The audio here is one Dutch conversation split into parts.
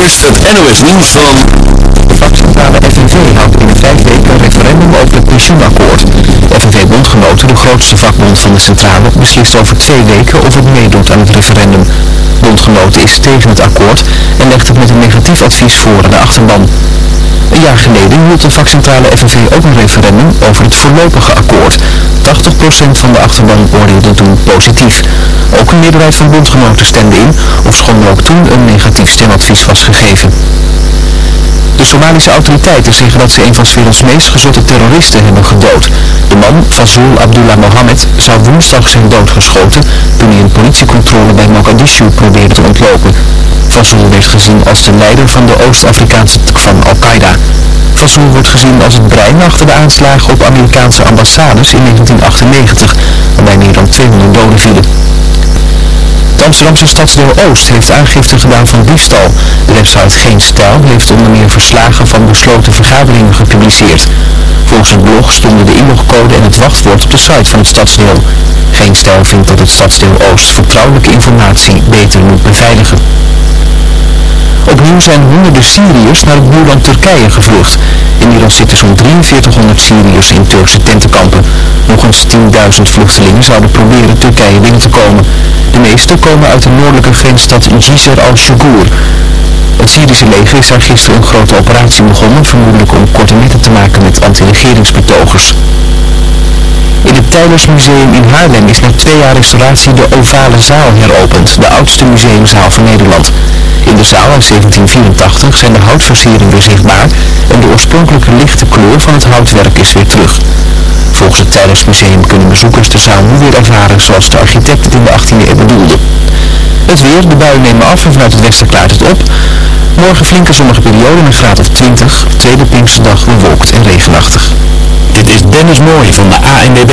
het NOS nieuws van... De vakcentrale FNV houdt binnen vijf weken een referendum over het pensioenakkoord. FNV-bondgenoten, de grootste vakbond van de centrale, beslist over twee weken of het meedoet aan het referendum. Bondgenoten is tegen het akkoord en legt het met een negatief advies voor aan de achterban. Een jaar geleden hield de vakcentrale FNV ook een referendum over het voorlopige akkoord. 80% van de achterban oordeelde toen positief. Ook een meerderheid van bondgenoten stemde in, ofschoon er ook toen een negatief stemadvies was gegeven. De Somalische autoriteiten zeggen dat ze een van 's werelds meest gezochte terroristen hebben gedood. De man, Fazul Abdullah Mohammed, zou woensdag zijn doodgeschoten toen hij een politiecontrole bij Mogadishu probeerde te ontlopen. Fazul werd gezien als de leider van de Oost-Afrikaanse van Al-Qaeda. Fazul wordt gezien als het brein achter de aanslagen op Amerikaanse ambassades in 1998, waarbij meer dan 200 doden vielen. Het Amsterdamse stadsdeel Oost heeft aangifte gedaan van diefstal. De website Geen Stijl heeft onder meer verslagen van besloten vergaderingen gepubliceerd. Volgens het blog stonden de inlogcode en het wachtwoord op de site van het stadsdeel. Geen Stijl vindt dat het stadsdeel Oost vertrouwelijke informatie beter moet beveiligen. Opnieuw zijn honderden Syriërs naar het buurland Turkije gevlucht. Inmiddels zitten zo'n 4300 Syriërs in Turkse tentenkampen. Nog eens 10.000 vluchtelingen zouden proberen Turkije binnen te komen. De meeste komen uit de noordelijke grensstad Jizr al-Shugur. Het Syrische leger is daar gisteren een grote operatie begonnen, vermoedelijk om korte metten te maken met anti-regeringsbetogers. In het Tijlersmuseum in Haarlem is na twee jaar restauratie de Ovale Zaal heropend, de oudste museumzaal van Nederland. In de zaal uit 1784 zijn de houtversieringen weer zichtbaar en de oorspronkelijke lichte kleur van het houtwerk is weer terug. Volgens het Tijlersmuseum kunnen bezoekers de zaal nu weer ervaren zoals de architect het in de 18e eeuw bedoelde. Het weer, de buien nemen af en vanuit het westen klaart het op. Morgen flinke zonnige periode, een graad of 20. Tweede Pinksterdag bewolkt en regenachtig. Dit is Dennis Mooij van de ANWB.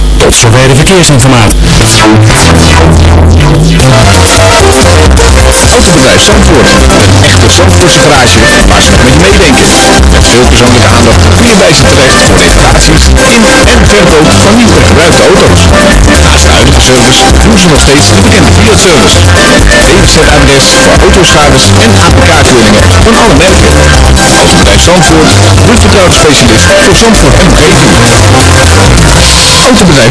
Tot zover de verkeersinformatie. Autobedrijf Zandvoort. Een echte Zandvoortse garage waar ze met je meedenken. Met veel persoonlijke aandacht kun je bij ze terecht voor reparaties in en verkoop van nieuw en gebruikte auto's. Naast de huidige service doen ze nog steeds de bekende Fiat-service. DWZ-adres voor autoschades en APK-keuringen van alle merken. Autobedrijf Zandvoort, de vertrouwde specialist voor Zandvoort en omgeving. Autobedrijf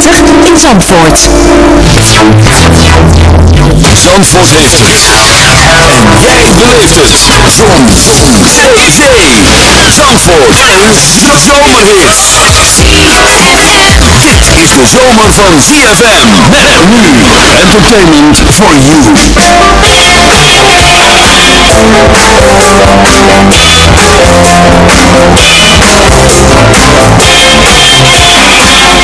in Zandvoort. Zandvoort heeft het. En jij beleeft het. Zon. Zee. Zandvoort. Een zomerhit. Dit is de zomer van ZFM. Met nu. Entertainment for you.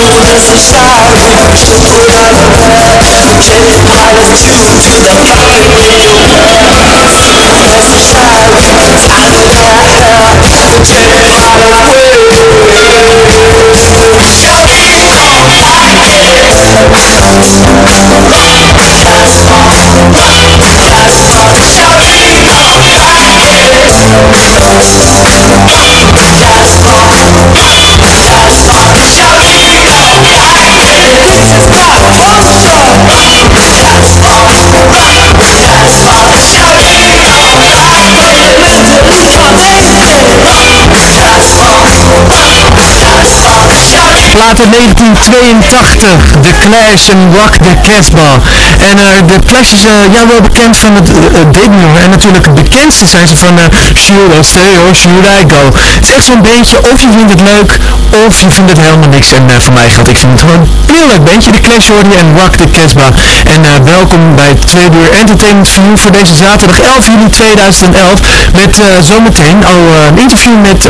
just a child who wishes for another world I was choosing the wrong means Just To child who just had to go hell Turning out of blues Show me all your hits That's all, that's all Show me all your hits That's Don't stop Plaat 1982, The Clash en Rock the Casbah. En uh, de Clash is uh, ja, wel bekend van het uh, en natuurlijk het bekendste zijn ze van Should I Stay or I Go. Het is echt zo'n beetje, of je vindt het leuk, of je vindt het helemaal niks. En voor mij geldt, ik vind het gewoon een heel leuk bandje, The Clash hoor en Rock the Casbah. En welkom bij Tweede Uur Entertainment View voor deze zaterdag 11 juli 2011. Met zometeen al een interview met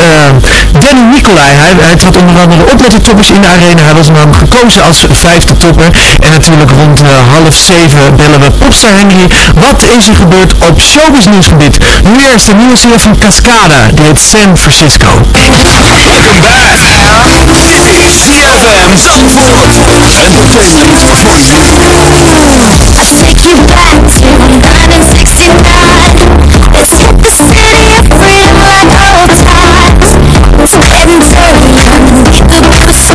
Danny Nicolai. Hij, hij trad onder andere op met de in de arena. Hij was namelijk gekozen als vijfde topper. En natuurlijk rond uh, half zeven bellen we popstar Henry. Wat is er gebeurd op showbiz nieuwsgebied? Nu eerst de nieuwe single van Cascada. Die heet San Francisco. Welkom bij CFM Zandvoort. Entertainment for you.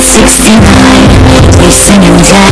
69 Wasting in time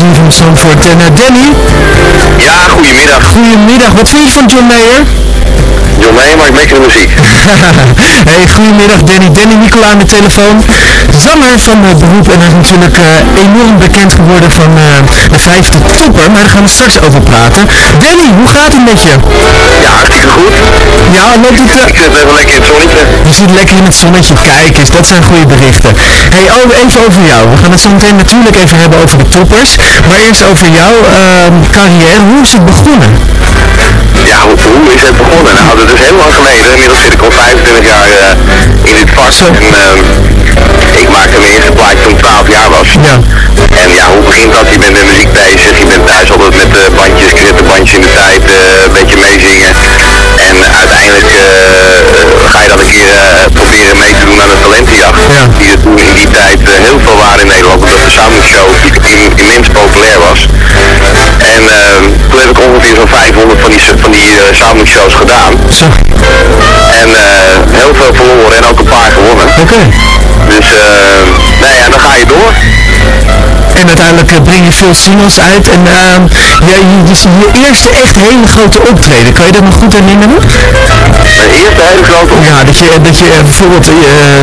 hier bij van Zandvoort. En uh, Danny, Ja, goedemiddag. goedemiddag. Wat vind je van John Mayer? John nee, maar ik maak de muziek. hey, goedemiddag Danny. Danny Nicola aan de telefoon. Zanger van uh, beroep en hij is natuurlijk uh, enorm bekend geworden van uh, de vijfde topper, maar daar gaan we straks over praten. Danny, hoe gaat het met je? Ja, hartstikke goed. Ja, loopt het... Ik zit even lekker in het zonnetje. Je zit lekker in het zonnetje. Kijk eens, dat zijn goede berichten. hey, oh, even over jou. We gaan het zo meteen natuurlijk even hebben over de toppers. Maar eerst over jouw ehm, carrière. Hoe is het begonnen? Ja, hoe, hoe is het begonnen? Nou, dat is heel lang geleden. Inmiddels zit ik al 25 jaar in dit vak. En uh, ik maakte mijn eerste plaatje toen ik 12 jaar was. Ja. En ja, hoe begint dat? Je bent met muziek bezig. Je bent thuis altijd met uh, bandjes, bandjes in de tijd, een beetje meezingen. En uiteindelijk ga je dan een keer proberen mee te doen aan de talentenjacht. Ja. Die er toen in die tijd heel veel waren in Nederland. Omdat de soundshow immens populair was. En toen heb ik ongeveer zo'n 500 van die, van die soundshows gedaan. Zo. En heel veel verloren en ook een paar gewonnen. Oké. Okay. Dus uh, nou ja, dan ga je door. Uiteindelijk breng je veel singles uit. En ja, je, je, je, eerste echt hele grote optreden, kan je dat nog goed herinneren? Mijn eerste hele grote optreden? Ja, dat je, dat je bijvoorbeeld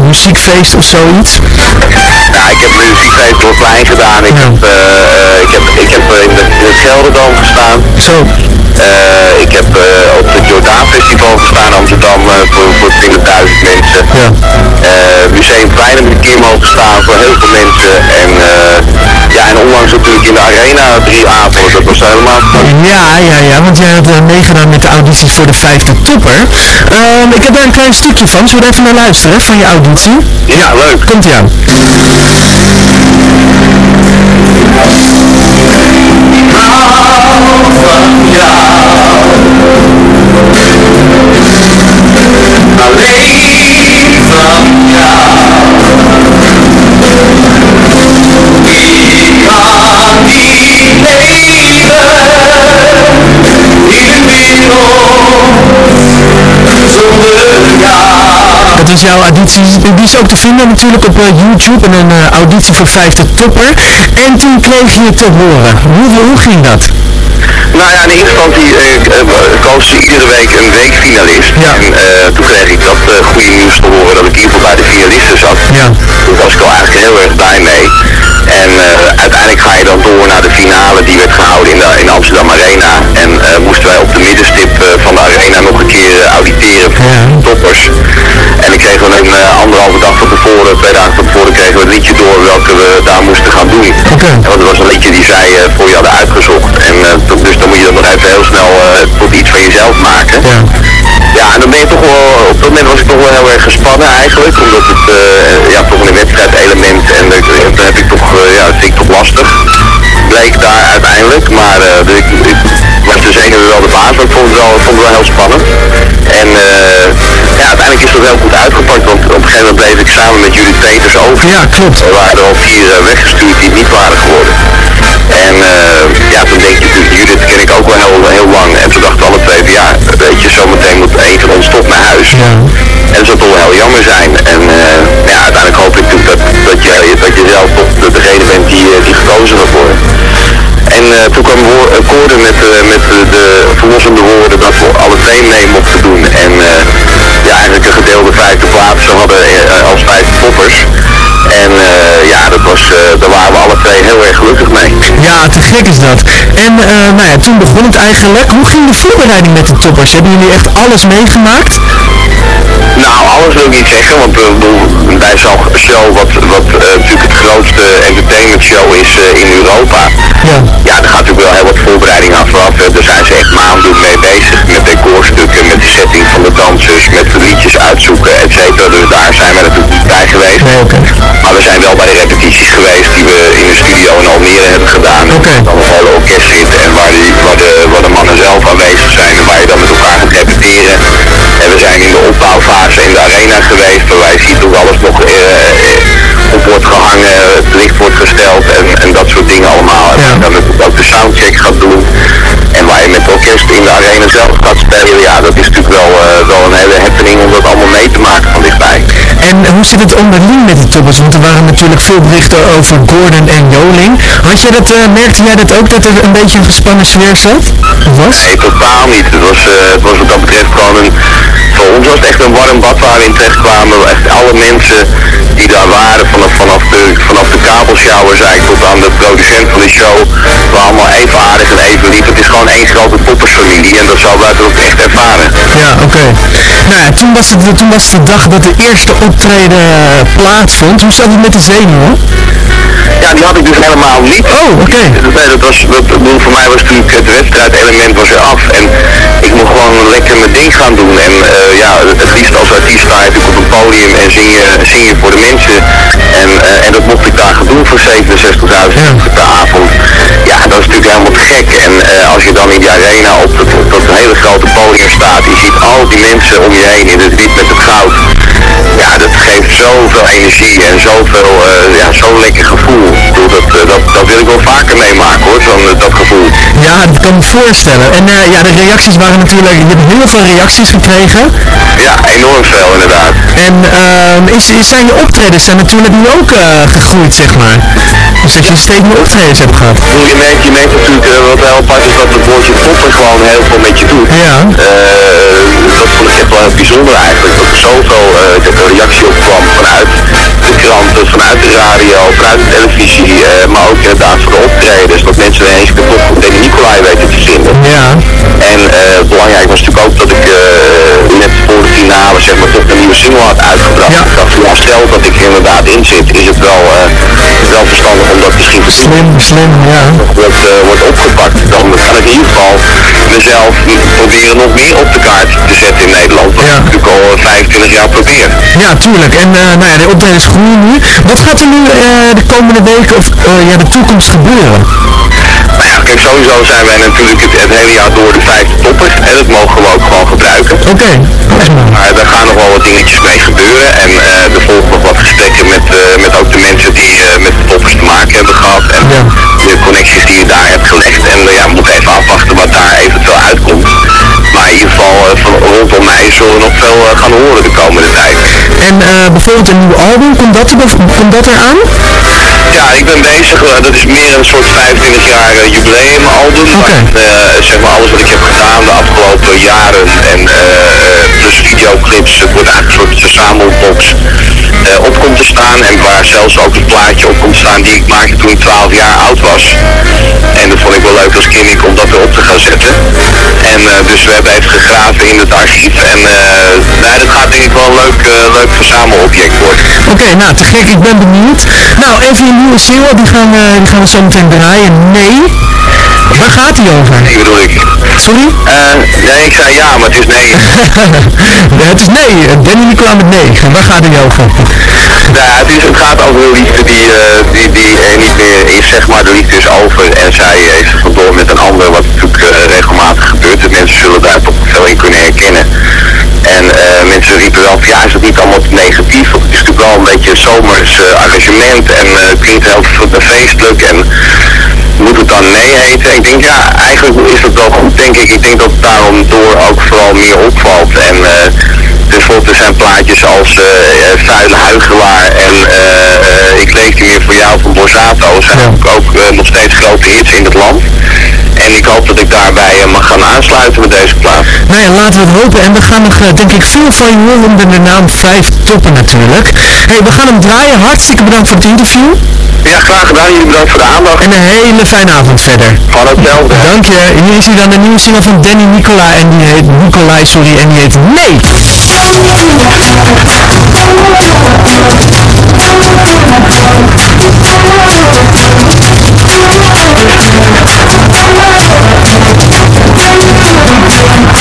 muziekfeest of zoiets. Ja, ik heb muziekfeest op plein gedaan. Ik, ja. heb, ik heb, ik heb in, de, in het Gelderdoom gestaan. Zo. Uh, ik heb uh, op het Jordaan Festival gestaan in Amsterdam uh, voor, voor 20.000 mensen. Ja. Museumplein heb ik een keer mogen staan voor heel veel mensen. En ja, en onlangs natuurlijk in de arena drie avonden. Dat was helemaal Ja, ja, ja, want jij hebt meegedaan met de audities voor de vijfde topper. Um, ik heb daar een klein stukje van. Zullen we even naar luisteren van je auditie? Ja, leuk. Komt ie aan. Dat was jouw auditie, die is ook te vinden natuurlijk op uh, YouTube en een uh, auditie voor vijfde topper. En toen kreeg je te horen. Hoe, hoe ging dat? Nou ja, in eerste instantie uh, koos iedere week een weekfinalist. Ja. En toen kreeg ik dat goede nieuws te horen dat ik in ieder bij de finalisten zat. Ja. Daar was ik al eigenlijk heel erg blij mee. En uiteindelijk ga je dan door naar de finale die werd gehouden in de in Amsterdam Arena. En moesten wij op de middenstip van de arena nog een keer auditeren voor ja. toppers. En ik kreeg dan een uh, anderhalve dag van tevoren, twee dagen van tevoren, kregen we het liedje door welke we daar moesten gaan doen. Okay. En het was een liedje die zij uh, voor je hadden uitgezocht. En uh, dus dan moet je dat nog even heel snel tot iets van jezelf maken. Ja. Ja, en dan ben je toch wel, op dat moment was ik toch wel heel erg gespannen eigenlijk, omdat het ja, toch een wedstrijdelement en dat heb ik toch, ja, dat vind ik toch lastig. Bleek daar uiteindelijk, maar dus ik, ik was de zenuwen wel de baas, maar ik vond het wel, vond het wel heel spannend. En ja, uiteindelijk is dat heel goed uitgepakt, want op een gegeven moment bleef ik samen met Judith Peters over. Ja, klopt. Er waren er al vier weggestuurd die niet waren geworden. En uh, ja, toen denk je natuurlijk, Judith ken ik ook wel heel, heel lang. En toen dachten alle twee van ja, weet je, zometeen moet een van ons toch naar huis. Ja. En dat zou toch wel heel jammer zijn. En uh, ja, uiteindelijk hoop ik natuurlijk dat, dat, je, dat je zelf toch de, degene bent die, die gekozen wordt worden. En uh, toen kwam akkoorden met, uh, met de, de verlossende woorden dat we alle twee mee mochten doen. En uh, ja, eigenlijk een gedeelde vijfde plaats hadden als vijf toppers. En ja, dat was, daar waren we alle twee heel erg gelukkig mee. Ja, te gek is dat. En nou ja, toen begon het eigenlijk. Hoe ging de voorbereiding met de toppers? Hebben jullie echt alles meegemaakt? Nou, alles wil ik niet zeggen, want uh, bij zo'n show wat, wat uh, natuurlijk het grootste entertainment show is uh, in Europa, ja. ja, er gaat natuurlijk wel heel wat voorbereiding aan vooraf. Daar zijn ze echt maanden mee bezig met decorstukken, met de setting van de dansers, met de liedjes uitzoeken, et cetera. Dus daar zijn we natuurlijk niet bij geweest. Nee, okay. Maar we zijn wel bij de repetities geweest die we in de studio in Almere hebben gedaan. Okay. Dan het hele orkest zitten en waar, die, waar, de, waar de mannen zelf aanwezig zijn en waar je dan met elkaar gaat repeteren. En we zijn in de opbouwfase in de arena geweest, waarbij je ziet hoe alles nog uh, op wordt gehangen, het licht wordt gesteld en, en dat soort dingen allemaal. En dan natuurlijk ook de soundcheck gaat doen. En waar je met orkest in de arena zelf gaat spelen, ja, dat is natuurlijk wel, uh, wel een hele happening om dat allemaal mee te maken van dichtbij. En hoe zit het onderling met de toppers? Want er waren natuurlijk veel berichten over Gordon en Joling. Had je dat, uh, merkte jij dat ook, dat er een beetje een gespannen sfeer zat? Was? Nee, totaal niet. Het was, uh, het was wat dat betreft gewoon een... Voor ons was het echt een warm bad waar we in terecht kwamen. Echt alle mensen die daar waren, vanaf, vanaf, de, vanaf de kabelschouwers eigenlijk tot aan de producent van de show, waren allemaal even aardig en even lief. Het is gewoon één grote poppersfamilie en dat zou buiten ook echt ervaren. Ja, oké. Nou ja, toen was, het, toen was de dag dat de eerste optreden plaatsvond. Hoe zat het met de zenuwen? Ja, die had ik dus helemaal niet. Oh, oké. Nee, dat was, dat, voor mij was natuurlijk het wedstrijdelement was er af en ik mocht gewoon lekker mijn ding gaan doen. En uh, ja, het liefst als artiest sta je natuurlijk op een podium en zing je, zing je voor de mensen. En, uh, en dat mocht ik daar gaan doen voor 67.000 per avond. Ja, dat is natuurlijk helemaal te gek. En uh, als je dan in die arena op dat, dat hele grote podium staat, je ziet al die mensen om je heen in het wit met het goud. Ja, dat geeft zoveel energie en zoveel, uh, ja, zo'n lekker gevoel. Ik bedoel, dat, uh, dat, dat wil ik wel vaker meemaken hoor, zo'n dat gevoel. Ja, dat kan ik me voorstellen. En ja, de reacties waren natuurlijk, je hebt heel veel reacties gekregen. Ja, enorm veel inderdaad. En uh, is, zijn je optredens zijn natuurlijk nu ook gegroeid, zeg maar. Dus dat je steeds meer optredens hebt gehad. Je merkt, je merkt natuurlijk wat heel apart is dat het woordje poppen gewoon heel veel met je doet. Ja. dat vond ik echt wel heel bijzonder eigenlijk. Dat er zoveel reactie op kwam vanuit de kranten, vanuit de radio, vanuit de televisie, uh, maar ook inderdaad voor de optredens. Dat mensen ineens de van Danny Nicolai weten te vinden. Ja. En uh, belangrijk was natuurlijk ook dat ik uh, net voor de finale zeg maar toch een nieuwe single had uitgebracht. Ja. Ik dacht van ja, stel dat ik er inderdaad in zit, is het wel, wel verstandig om dat misschien te Slim, slim, ja. wordt, wordt opgepakt. Dan kan ik in ieder geval mezelf proberen nog meer op de kaart te zetten in al 25 jaar probeer. Ja, tuurlijk. En uh, nou ja, de optredens groeien nu. Wat gaat er nu uh, de komende weken of uh, ja, de toekomst gebeuren? Nou ja, kijk, sowieso zijn wij natuurlijk het, het hele jaar door de vijfde toppers. En dat mogen we ook gewoon gebruiken. Oké, okay. Maar daar gaan nog wel wat dingetjes mee gebeuren. En er volgen nog wat gesprekken met, met ook de mensen die met de toppers te maken hebben gehad. En ja. de connecties die je daar hebt gelegd. En ja, we moeten even afwachten wat daar eventueel uitkomt. Maar in ieder geval van rondom mij zullen we nog veel gaan horen de komende tijd. En bijvoorbeeld een nieuw album, komt dat, er, komt dat eraan? Ja, ik ben bezig, dat is meer een soort 25 jaar jubileumalbum. Okay. Zeg maar alles wat ik heb gedaan de afgelopen jaren en plus videoclips, het wordt eigenlijk een soort verzamelbox op komt te staan. En waar zelfs ook een plaatje op komt staan die ik maakte toen ik 12 jaar oud was. En dat vond ik wel leuk als kind om dat erop te gaan zetten. En dus we hebben even gegraven in het archief en nee, dat gaat denk ik wel een leuk, leuk verzamelobject worden. Oké, nou te gek, ik ben benieuwd. Nou, even een nieuwe single, die gaan, die gaan we zo meteen draaien. Nee. Waar gaat die over? Nee, bedoel ik. Sorry? Uh, nee, ik zei ja, maar het is nee. het is nee. Danny Nicola met nee. Waar gaat die over? Nou, het, is, het gaat over een liefde die, uh, die, die er niet meer is, zeg maar. De liefde is over en zij is vandoor met een ander, wat natuurlijk uh, regelmatig gebeurt. De mensen zullen daar toch veel in kunnen herkennen. En mensen riepen wel van ja, is het niet allemaal negatief? Want het is natuurlijk wel een beetje een zomers engagement en het klinkt heel feestelijk en moet het dan nee heten? Ik denk ja, eigenlijk is het wel goed denk ik. Ik denk dat het daarom door ook vooral meer opvalt. En uh, tenslotte zijn plaatjes als uh, Vuile Huigelaar en uh, Ik leef niet meer voor jou van Borsato zijn ook, ook nog steeds grote hits in het land. En ik hoop dat ik daarbij mag gaan aansluiten met deze plaat. Nou ja, laten we het hopen. En we gaan nog, uh, denk ik, veel van je horen onder de naam 5 Toppen natuurlijk. hey, we gaan hem draaien. Hartstikke bedankt voor het interview. Ja, graag gedaan. Jullie bedankt voor de aandacht. En een hele fijne avond verder. Gewoon hetzelfde. Dank je. Hier is hij dan de nieuwe single van Danny Nicola. En die heet Nicolai, sorry. En die heet Nee. Lang, wat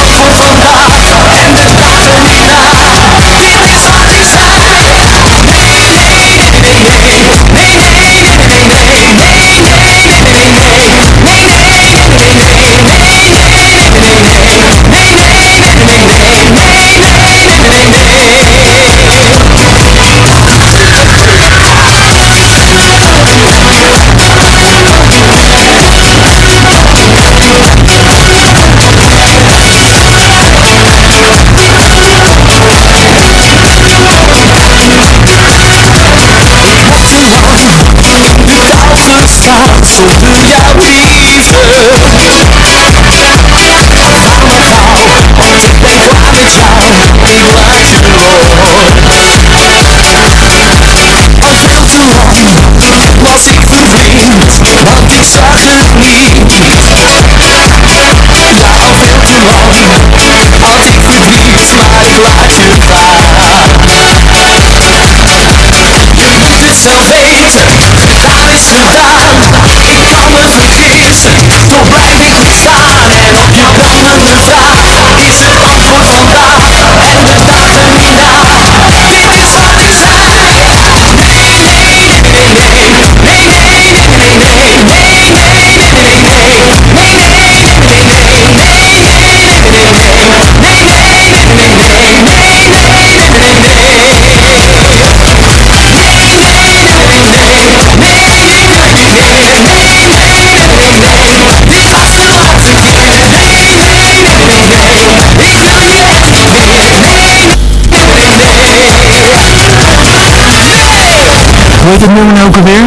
heet het nummer ook alweer?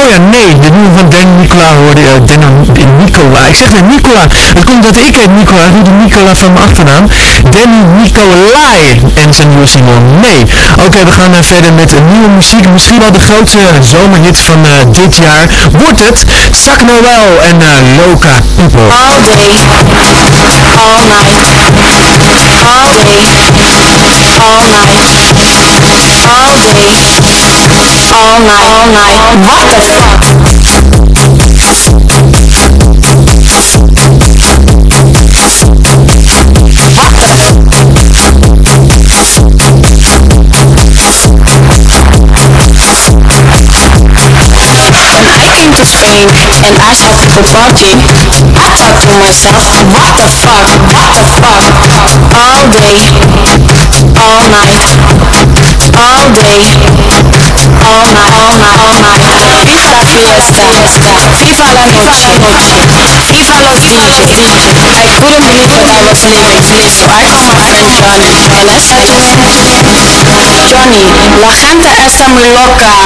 Oh ja, nee, de nieuwe van Dan Nicola hoorde je. Dan Nicola. Ik zeg net Nicola. Het komt dat ik heet Nicola, de Nicola van mijn achternaam. Danny Nicolai en zijn nieuwe single Nee. Oké, we gaan uh, verder met nieuwe muziek. Misschien wel de grootste zomerhit van uh, dit jaar. Wordt het Sac Noel en uh, Loca People. All day, all night, all day, all night, all day, all night, all night. What the fuck? Came to Spain and I saw people partying. I thought to myself, what the fuck, what the fuck? All day, all night, all day, all night, all night, all night. La fiesta, viva la noche, viva DJ, DJ. I couldn't believe what I was living, so I called my friend Johnny and I said Johnny, la gente está muy loca.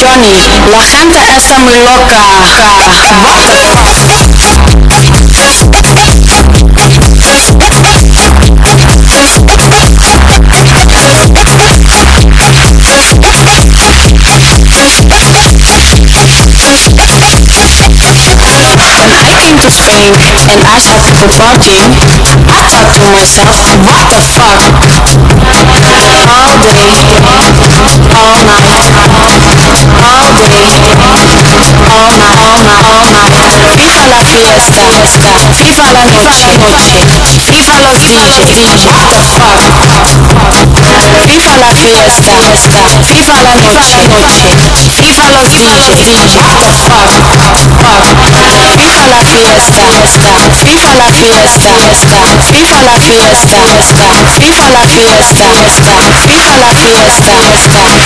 Johnny, la gente está muy loca. Ja, ja. When I came to Spain and I started to fucking, I thought to myself, what the fuck? All day, all night, all day, all night, all night, all night. Viva la fiesta, fiesta. Viva la, viva noche, FIFA los viva la. What the fuck? FIFA la fiesta, fiesta. Viva la, viva noche, FIFA los viva la. What the fuck? Viva la fiesta, fiesta, viva la fiesta, fiesta, viva la fiesta, fiesta, viva la fiesta, fiesta,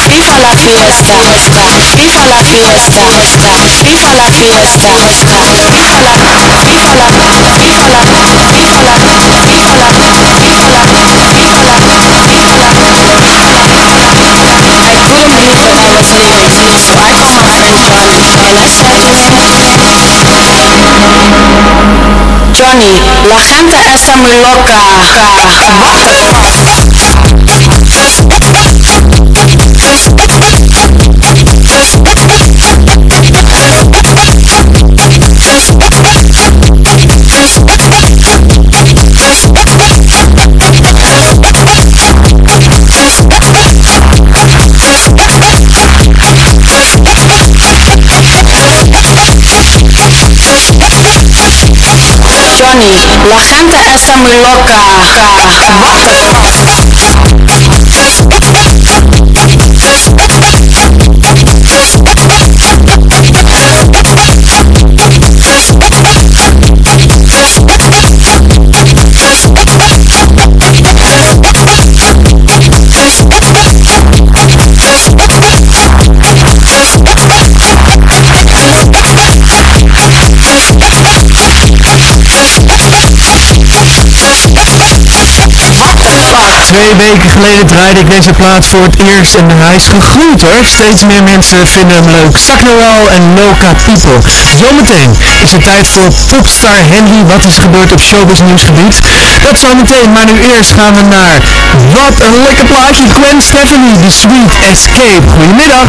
viva la fiesta, fiesta, viva la fiesta, fiesta, viva la fiesta, fiesta, viva la fiesta, viva la, viva la, viva la, viva la, viva la, viva la, viva la, viva la. I couldn't believe what I was living, so I called my friend Johnny and I Ronnie, la gente está muy loca. Johnny, la gente está muy loca. Twee weken geleden draaide ik deze plaat voor het eerst en hij is gegroeid hoor. Steeds meer mensen vinden hem leuk. Zak Noel en Loca People. Zometeen is het tijd voor Popstar Henry. Wat is gebeurd op showbiz nieuwsgebied? Dat zometeen, maar nu eerst gaan we naar... Wat een lekker plaatje. Gwen Stefani, The Sweet Escape. Goedemiddag.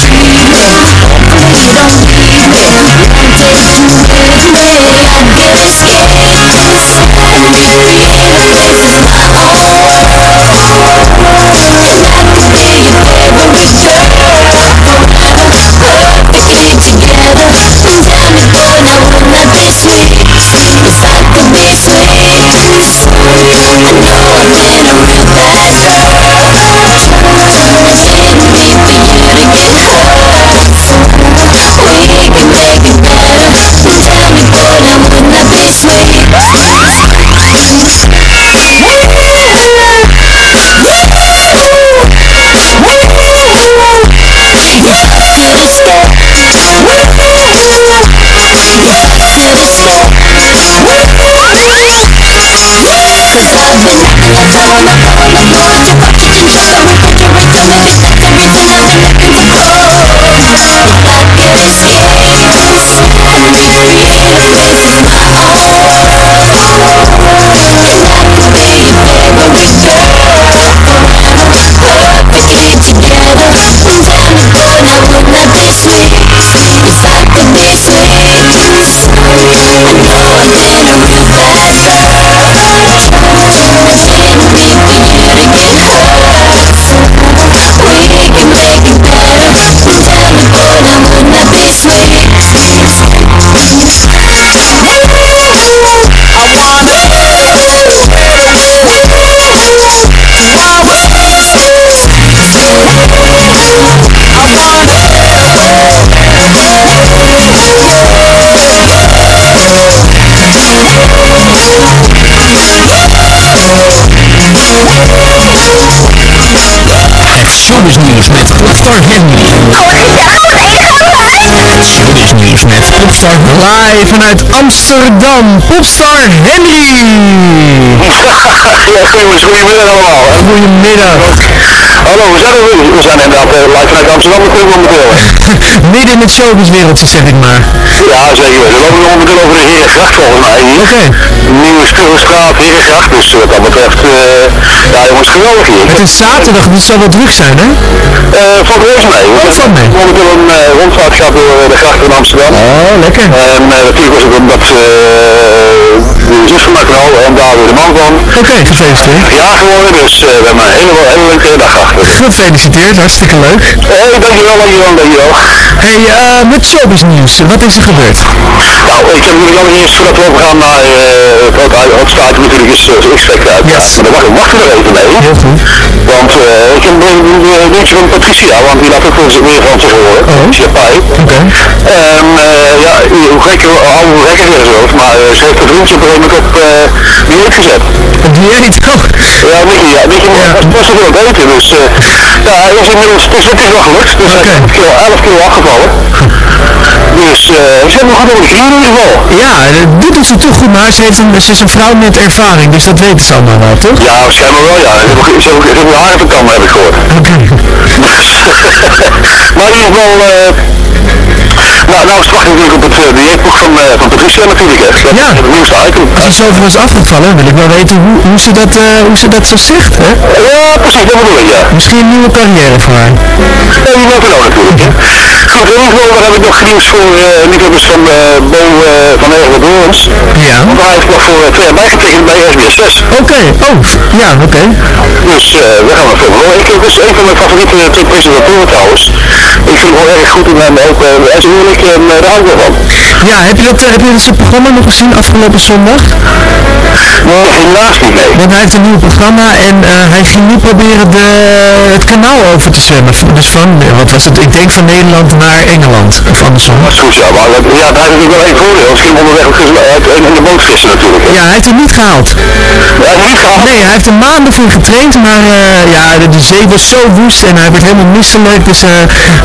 Dreams Nieuws met Popstar Henry. Showbiz nieuws met Popstar live vanuit Amsterdam. Popstar Henry. Ja, goedemiddag, goedemiddag allemaal. hè. Goedemiddag. Hallo, we zijn er weer. We zijn inderdaad eh, live vanuit Amsterdam natuurlijk momenteel. Midden in het showbizwereldje zeg ik maar. Ja, zeker. We lopen momenteel over de Herengracht volgens mij hier. Oké. Nieuwe straat, Herengracht. Dus wat dat betreft, eh ja jongens, geweldig hier. Het is zaterdag, dus het zal wel druk zijn hè? Eh van reuze mee. Oh, valt mee. momenteel een eh, rondvaart door eh, de grachten in Amsterdam. Oh, lekker. En eh, natuurlijk was het omdat eh de zus van Macron en daar weer de man van. Oké, gefeliciteerd. Ja, geworden, dus eh, we hebben een hele, hele leuke dag achter. Gefeliciteerd, hartstikke leuk. Hé, dankjewel, dankjewel, dankjewel. Hey, eh, met showbiz nieuws, wat is er gebeurd? Nou, ik heb natuurlijk allereerst voordat we overgaan naar eh het grote hoofdstaat natuurlijk is uh, X-Factor uit. Yes. Maar daar wachten we er even mee. Heel goed. Want eh ik heb een nieuwtje van Patricia, want die laat ook weer van zich horen. Oh. Oké. En eh, ja, hoe gek, oude hoe gekker zo, maar eh, ze heeft een vriendje op een gegeven moment op eh dieet gezet. Een dieet, oh. Ja, Nicky, ja, Nicky Ja. was best wel beter, dus eh ja, hij is inmiddels, het is, het is wel gelukt, dus hij is Oké. 11 kilo, 11 kilo afgevallen. Dus eh ze hebben nog goed op de knieën in ieder geval. Ja, dat doet het ze toch goed, maar ze, heeft een, ze is een vrouw met ervaring, dus dat weten ze allemaal wel, toch? Ja, schijnbaar wel, ja. Ze hebben, ze hebben, ze hebben haar op de kam, heb ik gehoord. Oké. maar in ieder geval, eh nou, nou het wachten natuurlijk op het uh, dieetboek van, eh, van Patricia natuurlijk, hè. Dat Ja. is het nieuwste item. Zoveel is afgevallen, wil ik wel weten hoe, hoe, ze, dat, eh, hoe ze dat zo zegt, hè? Ja, precies, dat bedoel ik, ja. Misschien een nieuwe carrière voor haar. Ja, die never know natuurlijk, hè. Goed, in ieder geval heb ik nog nieuws voor eh liefhebbers van eh Bo eh, van Ergen Dorens. Ja. Want hij heeft nog voor eh, twee jaar bijgetekend bij SBS 6. Oké, oh, ja, oké. Dus eh we gaan veel horen. Ik, het is een van mijn favoriete uh, presentatoren trouwens. Ik vind hem wel erg goed en uh, ook, is en hou ik van. Ja, heb je, dat, eh, heb je zijn programma nog gezien afgelopen zondag? Nee, helaas niet, nee. Want hij heeft een nieuw programma en eh, hij ging nu proberen de, het kanaal over te zwemmen. Dus van, eh, wat was het, ik denk van Nederland naar Engeland, of andersom. Maar zo, ja, maar ja, daar heb ik wel één voordeel. Als ik hem onderweg uit in, de boot gisteren natuurlijk. Ja, hij heeft het niet gehaald. Ja, niet gehaald. Nee, hij heeft er maanden voor getraind, maar ja, de, de zee was zo woest en hij werd helemaal misselijk, dus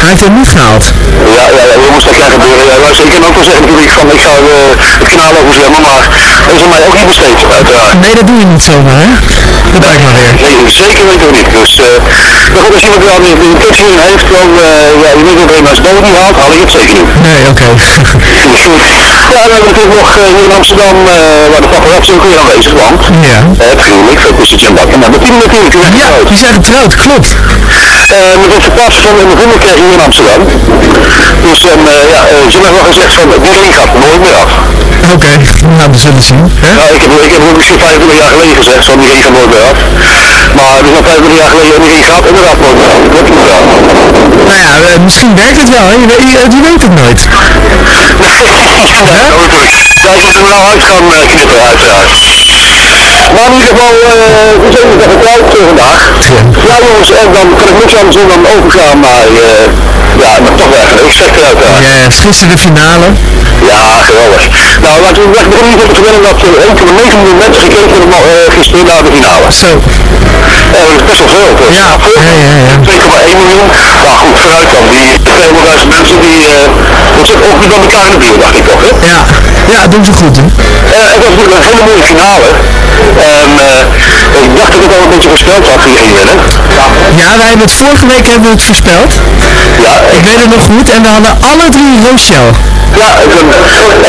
hij heeft het niet gehaald. Ja, ja, ja, jongens, dat kan gebeuren. Ja, luister, ik kan ook wel zeggen natuurlijk van, ik zou eh, het kanaal overzwemmen, maar dat is aan mij ook niet besteed, uiteraard. Nee, dat doe je niet zomaar, hè? Dat lijkt me weer. Nee, zeker weten we niet. Dus, eh maar goed, als iemand wel de de intentie in heeft, dan, eh ja, je weet dat hij maar zijn boot niet haalt, haal ik het zeker niet. Nee, oké. Goed. Ja, we hebben natuurlijk nog eh, hier in Amsterdam, eh waar de paparazzi ook weer aanwezig want. Ja. Het gruwelijk, is het zijn bakken. Maar natuurlijk, die werd Ja, die zijn getrouwd, klopt. Eh, met het verplaatsen van een onderkrijg hier in Amsterdam. Dus en, eh, ja, eh, ze hebben wel gezegd van, die ring gaat nooit meer af. Oké, nou, we zullen zien. Hè? Nou, ik heb, ik heb het misschien 25 jaar geleden gezegd, van die ring gaat nooit meer af. Maar het is al 25 jaar geleden en die gaat inderdaad nooit meer af. Dat klopt inderdaad. Nou ja, eh, misschien werkt het wel, hè? Je, weet- je, je weet het nooit. Ja, hopelijk. Ja, ik moet er nou uit gaan eh, knippen, uiteraard. Maar in ieder geval, eh we zijn even getrouwd eh, vandaag. Ja jongens, en dan kan ik niks anders doen dan overgaan naar, eh ja, maar toch wel een X-Factor uiteraard. Ja, gisteren de finale. Ja, geweldig. Nou, laten we beginnen om te verwennen dat er 1,9 miljoen mensen gekeken hebben uh, gisteren naar de finale. Zo. Ja, dat is best wel veel. toch? Ja, ja, ja, ja. 2,1 miljoen. Nou goed, vooruit dan. Die 200.000 mensen die, eh dat ook niet aan de kleine bier, dacht ik toch, hè? Ja, ja, doen ze goed, hè? Eh, het was natuurlijk een hele mooie finale. En eh, ik dacht dat ik al een beetje voorspeld had wie ging winnen. Ja, wij hebben het vorige week hebben we het voorspeld. Ja, Ik weet het nog goed en we hadden alle drie Rochelle. Ja, ben,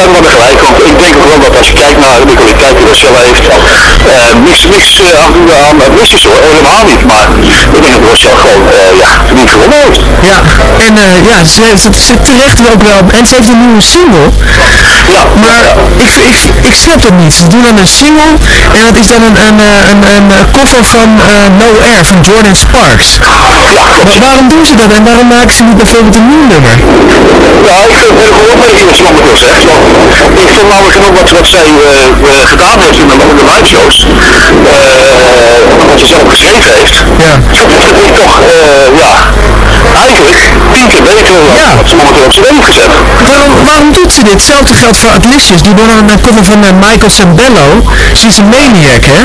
en wat gelijk, want ik denk ook wel dat als je kijkt naar de kwaliteit die Rochelle heeft, eh niks, en toe aan het mis is hoor, helemaal niet, maar ik denk dat Rochelle gewoon, eh ja, niet gewonnen heeft. Ja, en eh, ja, ze, ze, ze terecht ook wel. En ze heeft een nieuwe single. Ja, Maar ik, ik, ik snap het niet. Ze doen dan een single en dat is dan een, een, eh, een, een, cover van No Air van Jordan Sparks. Maar waarom doen ze dat en waarom maken ze niet bijvoorbeeld een nieuw nummer? ja, ik vind het heel goed opmerking wat je momenteel zegt, want ik vind namelijk ook wat, wat zij eh, gedaan heeft in de, in de live shows, wat ze zelf geschreven heeft, Ja. vind ik toch, eh, ja, eigenlijk tien keer beter Ja. wat ze momenteel op zijn gezet. Waarom, waarom doet ze dit? Hetzelfde geldt voor Atlicious. Die doen dan een cover van eh, Michael Sambello. She's a Maniac, hè?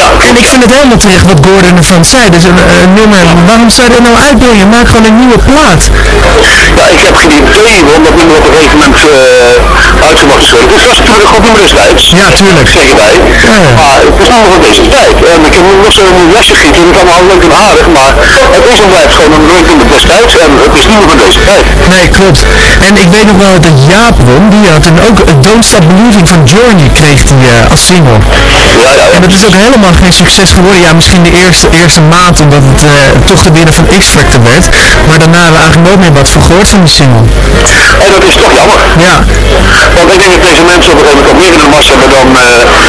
Ja, En ik vind het helemaal terecht wat Gordon ervan zei. Dus een, eh, een nummer, waarom zou je dat nou uitbrengen? Maak gewoon een nieuwe plaat. ja, ik heb geen idee waarom dat nummer op een gegeven moment uh, is. Het was natuurlijk een goed nummer destijds. Ja, tuurlijk. Zeker bij. Ja. Maar het is allemaal van deze tijd. En ik heb nog zo'n jasje gieten. Dat is allemaal leuk en aardig. Maar het is en blijft gewoon een leuk nummer destijds. En het is niet meer van deze tijd. Nee, klopt. En ik weet nog wel dat Jaap won. Die had toen ook Don't Stop Believing van Journey kreeg die eh, als single. Ja, ja, En dat is ook helemaal geen succes geworden. Ja, misschien de eerste, eerste maand omdat het eh, toch de winnaar van X-Factor werd. Maar daarna hebben we eigenlijk nooit meer wat van gehoord van die single. En dat is toch jammer. Ja, Want ik denk dat deze mensen op een gegeven moment ook meer in de massa hebben dan, eh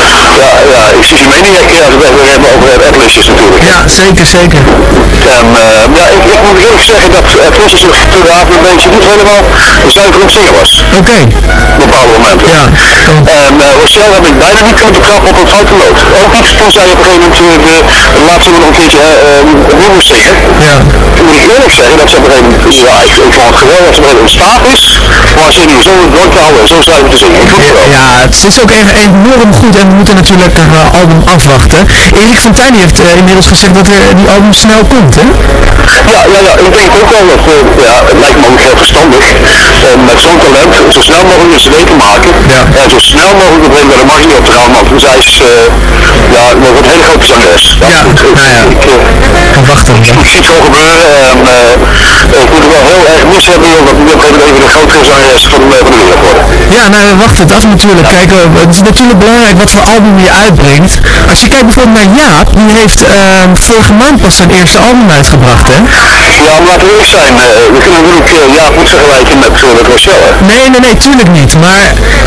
ja, ja, ik zie die maniac, ja, als we het hebben over het Atlasjes natuurlijk. ja zeker, zeker. En uh, ja, ik, ik moet eerlijk zeggen dat Atlasjes zich toen de avond een beetje niet helemaal zuiver op zingen was. Oké, Op bepaalde momenten. ja. En uh, Rochelle heb ik bijna niet kunnen betrappen op een foute noot. Ook niet toen zij op een gegeven moment uh, de, laatste nog een keertje uh, opnieuw moest zingen. Ja. Moet ik eerlijk zeggen dat ze op een gegeven moment, ja, ik, ik vond het geweldig dat ze wel in staat is, maar ze zo door te houden en zo zuiver te zingen. Ik vond het wel. Ja, het is ook enorm goed en we moeten natuurlijk uh, album afwachten. Erik van Tijn heeft uh, inmiddels gezegd dat er, die album snel komt, hè? Ja, ja, ja, ik denk ook wel dat, uh, ja, het lijkt me ook heel verstandig om met zo'n talent zo snel mogelijk een cd te maken Ja. en zo snel mogelijk op de markt op te gaan, want zij is, uh, ja, nog een hele grote zangeres. Ja. Ik- nou ja. ik, uh, Kan wachten. ik zie het zo gebeuren en ik moet het wel heel erg mis hebben joh, dat die op een gegeven moment even de grootste zangeres van, van de wereld worden. Ja, nou, we wachten het af natuurlijk. Kijk, het is natuurlijk belangrijk wat voor album je uitbrengt. Als je kijkt bijvoorbeeld naar Jaap, die heeft uh, vorige maand pas zijn eerste album uitgebracht, hè? Ja, maar laten we eerlijk zijn, uh, we kunnen natuurlijk uh, ja, goed vergelijken met, uh, met Rochelle. Nee, nee, nee, tuurlijk niet. Maar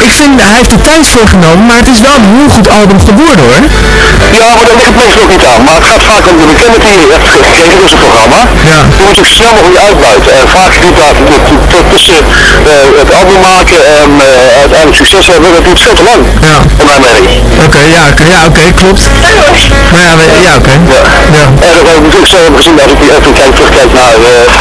ik vind, hij heeft er tijd voor genomen, maar het is wel een heel goed album geworden, hoor. Ja, maar daar ligt het meestal ook niet aan. Maar het gaat vaak om de bekendheid die je hebt gekregen door zijn programma. Ja. Je moet zo snel mogelijk uitbuiten. En vaak duurt dat dat- dat tussen eh, het album maken en eh, uiteindelijk succes hebben, dat duurt veel te lang. Ja. Van mijn mening. Oké, ja, oké, ja, oké, klopt. Maar ja, we- ja, oké. Ja. Ja. En dat heb ik natuurlijk zo hebben gezien als ik even kijk, terugkijk naar, eh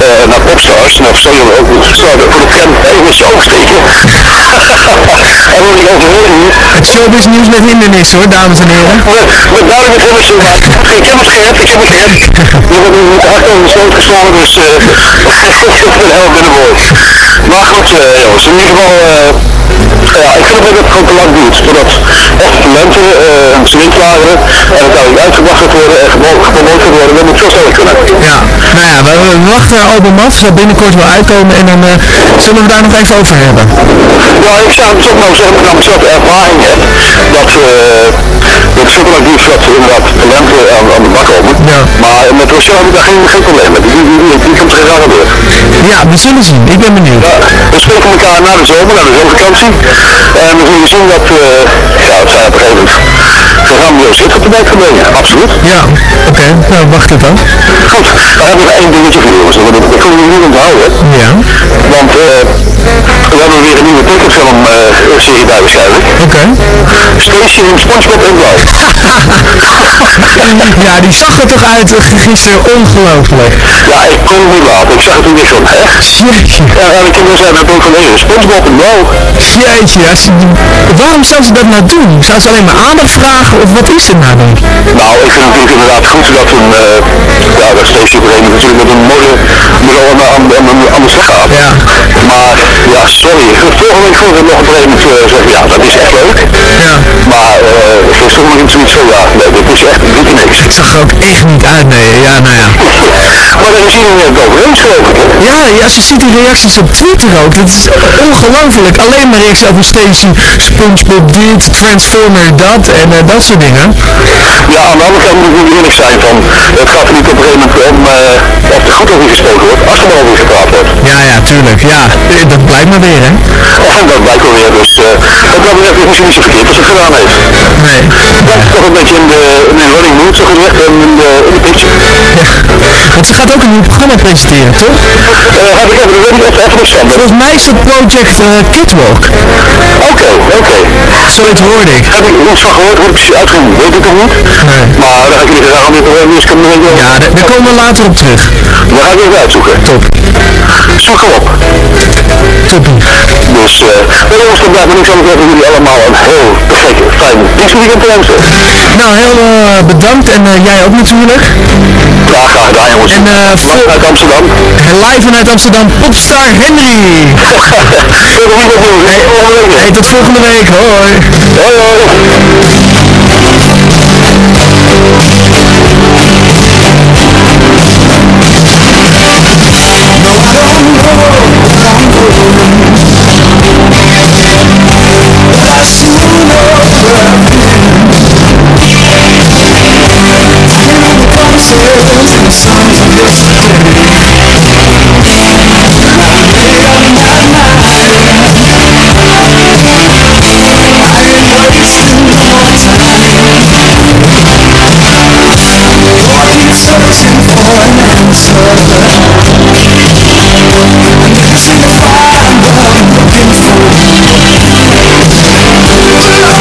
eh, naar Popstars. En dat zou je ook goed zo voor de bekend even zo steken. en hoe die overheden nu. Het showbiz nieuws met hindernissen, hoor, dames en heren. Met, met duidelijk het hemmetje, maar ik, ik heb het gered, ik heb het wordt nu met de hart over de sloot geslagen, dus eh ik ben heel binnenboord. Maar goed, eh jongens, in ieder geval, eh ja, ik vind het dat het gewoon te lang duurt, voordat echte talenten eh een cd klaren en uiteindelijk uitgebracht gaat worden en gepromoot gaat worden, dan moet het veel sneller kunnen. Ja, nou ja, we, we wachten het album af, zal binnenkort wel uitkomen en dan zullen we daar nog even over hebben. Ja, ik zou het nou zeggen, met name zelf ervaring heb, dat, eh dat het zo lang duurt voordat inderdaad talenten aan, aan de bak komen. Ja. Maar met Rochelle heb ik daar geen, geen probleem mee. Die, die, die, die komt gegarandeerd. Ja, we zullen zien. Ik ben benieuwd. We spreken elkaar na de zomer, na de zomervakantie. En we zullen zien dat, eh ja, zij op een gegeven moment grandioos hit op de gaan brengen. Absoluut. Ja, oké, nou wacht het dan. Goed, dan hebben we nog één dingetje voor jongens. Dat, dat kunnen we niet onthouden. Ja, Want eh we hebben weer een nieuwe tekenfilm eh serie bij waarschijnlijk. oké. Stacy in SpongeBob Blauw. Ja, die zag er toch uit gisteren ongelooflijk. Ja, ik kon het niet laten. Ik zag het toen weer van, hè? Jeetje, Ja, en de kinderen zeiden ook van, hé, SpongeBob in Blauw. jeetje. Als ze, waarom zou ze dat nou doen? Zou ze alleen maar aandacht vragen of wat is het nou dan? Nou, ik vind het inderdaad goed dat een, eh ja, dat gegeven moment natuurlijk met een mooie middel aan, aan, aan, aan, aan de slag gaat. Ja. Maar, ja, sorry. Vorige week vroeg ik nog op een gegeven moment eh, zeggen, ja, dat is echt leuk. Ja, Maar, eh gisteren iets zoiets van, ja, nee, dit is echt niet niks. het zag er ook echt niet uit, nee. Ja, nou ja. Maar is iedereen het over eens, geloof ik. Ja, ja, als je ziet die reacties op Twitter ook, dat is ongelooflijk. Alleen maar reacties over Stacy, Spongebob dit, Transformer dat en eh, dat soort dingen. Ja, aan de andere kant moet eerlijk zijn van, het gaat er niet op een gegeven moment om eh of er goed over gesproken wordt, als er maar over gepraat wordt. Ja, ja, tuurlijk. Ja, dat blijkt maar weer, hè. Dat blijkt wel weer, dus wat dat betreft is niet zo verkeerd als het gedaan heeft. Nee. Dat is toch een beetje in de, in de running mood, zo gezegd, en in de, in de picture. Ja. Want ze gaat ook een nieuw programma presenteren, toch? Eh heb ik even, dat weet ik even, even niks. Volgens mij is het Project Catwalk. Oké, oké. zoiets hoorde ik. Heb ik niets van gehoord, hoe het precies uitging, weet ik nog niet. Nee. Maar daar ga ik jullie graag de nieuws kunnen doen. Ja, daar komen we later op terug. Dan ga ik even uitzoeken. Top. Hem op. Dus, eh, uh, jongens, dan blijft me niks anders dan jullie allemaal een heel gekke, fijn Disneyweekend te wensen. Nou, heel eh, bedankt en eh, jij ook natuurlijk. Ja, graag gedaan jongens. En eh, vol- Uit Amsterdam. live vanuit Amsterdam, Popstar Henry. Hey, tot volgende week. Hoi. Hoi hoi. I Shut up!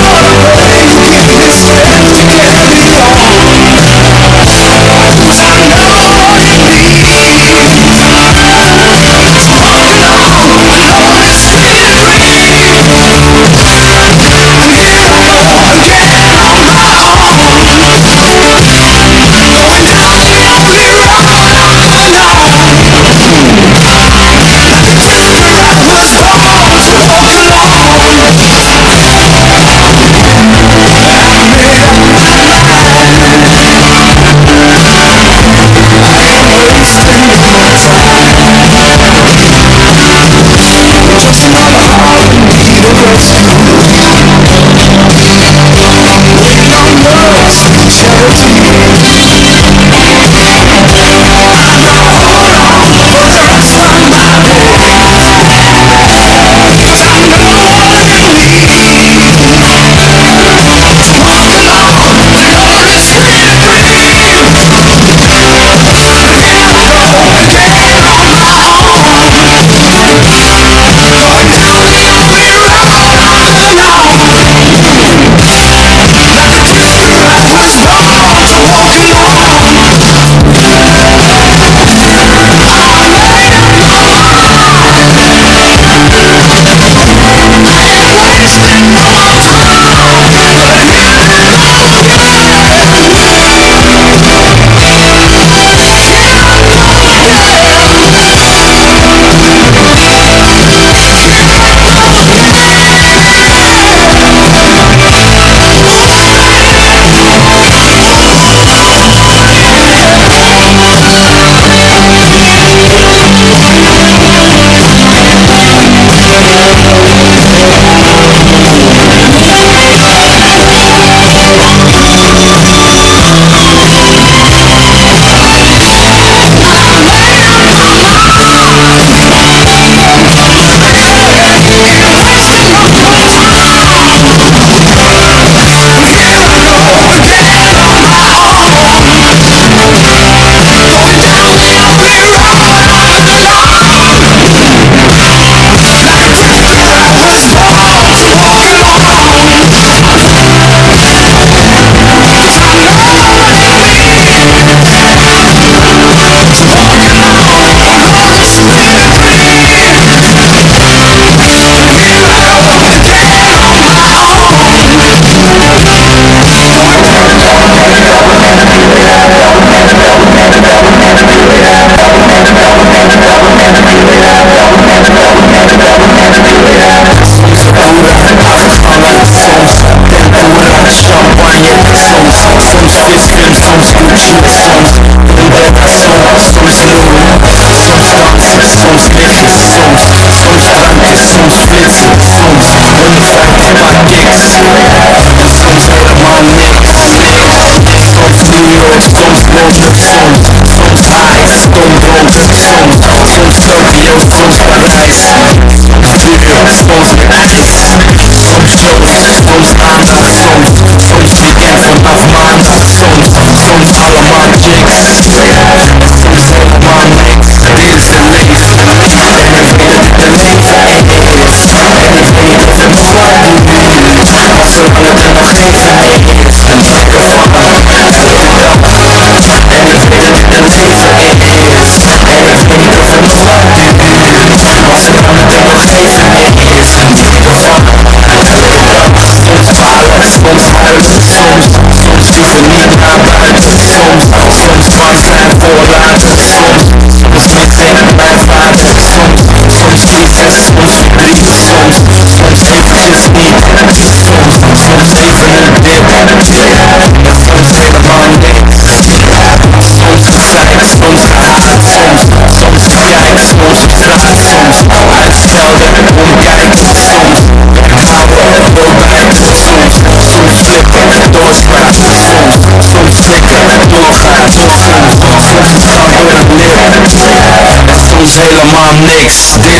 Niks.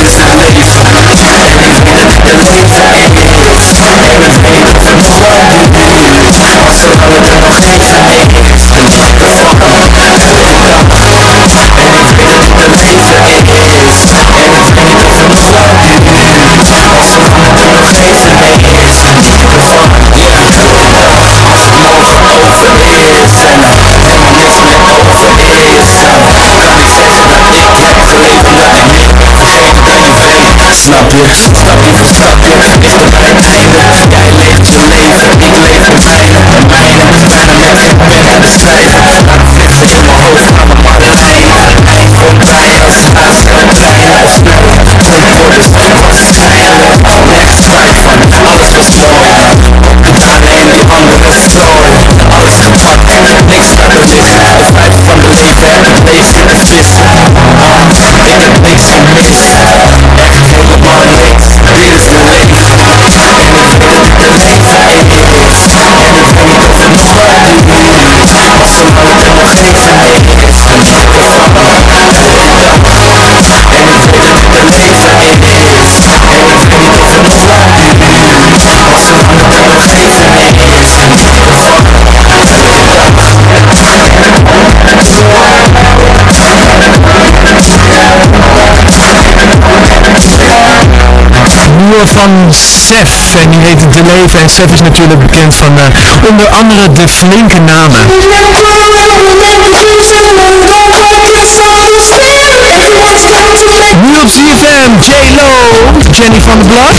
Weet Snap van Sef. En die heet De Leven. En Sef is natuurlijk bekend van eh, onder andere de flinke namen. Nu op CFM, J-Lo, Jenny van block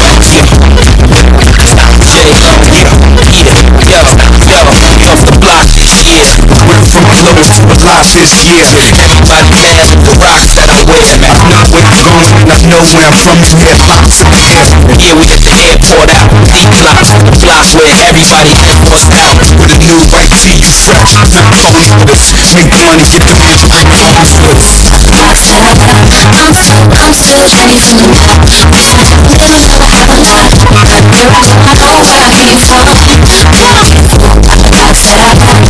this year Went from For me, it was, this year 50 years By the ass the rocks that I wear I'm not where I'm going, and I know where I'm from It's hip-hop, Yeah, we get the hair poured out Clocks on the block where everybody bust out With a new right feet, fresh Always this make money, get the money I'm fresh, I'm fresh I'm still, I'm still crazy I got a feeling that I ever got Girl, I know where I came from Girl, I got sad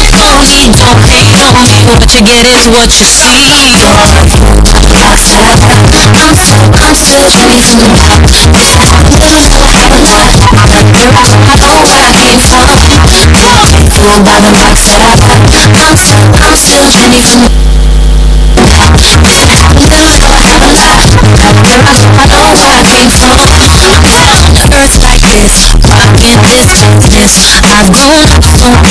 No need, don't pay no possible but you get is what you see Perspectives, running distances I'm still, I'm still Jenny from the Block. Little girl, I have a lot But where I go, I know where I came from Yeah, earth like this Rockin' this, this I've grown up so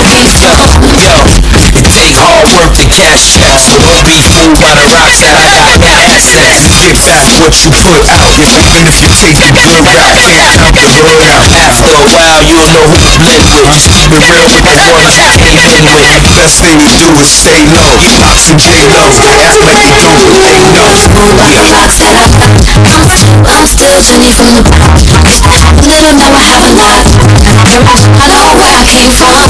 cash yes, that's what be do by the rocks that I got access. Get back what you put out. Even If you finish your good route. Can't count the word out. After a while, you'll know who to live with. I'm keeping real with the ones I contend with. Best thing to do is stay low. We pop some J Lo. Act like you don't, but they know. I'm still, I'm still Jenny from the block Little now I have a lot I know where I came from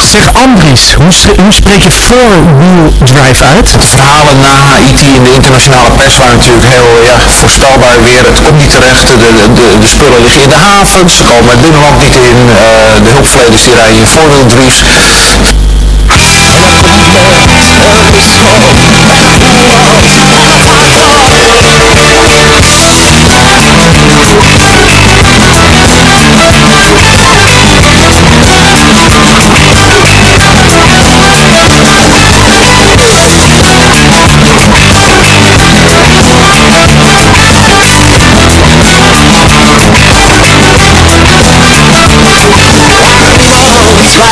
Zeg Andries, hoe, spreek je four-wheel drive uit? Verhalen na IT in de internationale pers waren natuurlijk heel ja, voorspelbaar weer. Het komt niet terecht, de, de, de, de spullen liggen in de havens, ze komen het binnenland niet in, eh, de hulpverleners die rijden in voorwieldries. Wij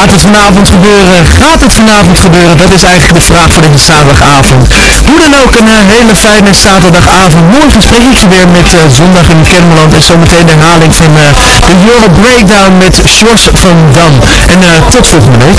Laat het vanavond gebeuren? Gaat het vanavond gebeuren? Dat is eigenlijk de vraag voor deze zaterdagavond. Hoe dan ook een eh, hele fijne zaterdagavond. Morgen spreek ik je weer met eh, Zondag in Kennemerland en zometeen de herhaling van eh, de Euro Breakdown met Sjors van Dam. En tot volgende week.